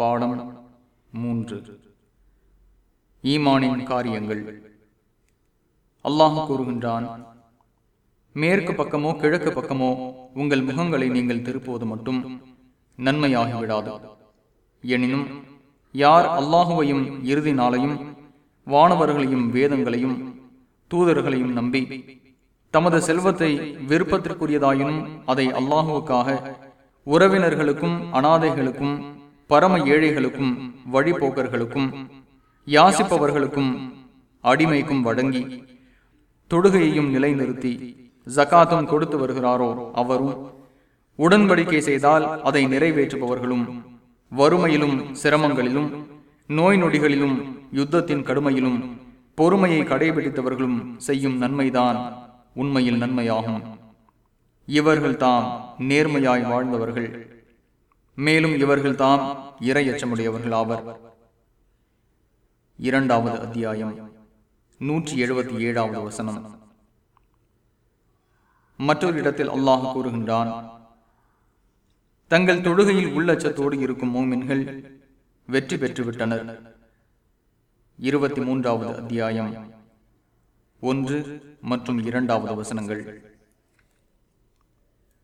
பாடம் மூன்று. ஈமானின் காரியங்கள். அல்லாஹ் கூறுகின்றான் மேற்கு பக்கமோ கிழக்கு பக்கமோ உங்கள் முகங்களை நீங்கள் திருப்புவது மட்டும் நன்மையாகிவிடாது எனினும் யார் அல்லாஹுவையும் இறுதி நாளையும் வானவர்களையும் வேதங்களையும் தூதர்களையும் நம்பி தமது செல்வத்தை விருப்பத்திற்குரியதாயினும் அதை அல்லாஹுவுக்காக உறவினர்களுக்கும் அனாதைகளுக்கும் பரம ஏழைகளுக்கும் வழிபோக்கர்களுக்கும் யாசிப்பவர்களுக்கும் அடிமைக்கும் வழங்கி தொடுகையையும் நிலைநிறுத்தி ஜகாத்தும் கொடுத்து வருகிறாரோ அவரும் உடன்படிக்கை செய்தால் அதை நிறைவேற்றுபவர்களும் வறுமையிலும் சிரமங்களிலும் நோய் நொடிகளிலும் யுத்தத்தின் கடுமையிலும் பொறுமையை கடைபிடித்தவர்களும் செய்யும் நன்மைதான் உண்மையில் நன்மையாகும். இவர்கள் தாம் நேர்மையாய் வாழ்ந்தவர்கள். மேலும் இவர்கள் தாம் இரையச்சமுடையவர்கள் ஆவர் இரண்டாவது அத்தியாயம் நூற்றி எழுபத்தி ஏழாவது வசனம். மற்றொரு இடத்தில் அல்லாஹ் கூறுகின்றான் தங்கள் தொழுகையில் உள்ளச்சத்தோடு இருக்கும் மோமின்கள் வெற்றி பெற்றுவிட்டனர். இருபத்தி மூன்றாவது அத்தியாயம் ஒன்று மற்றும் இரண்டாவது வசனங்கள்.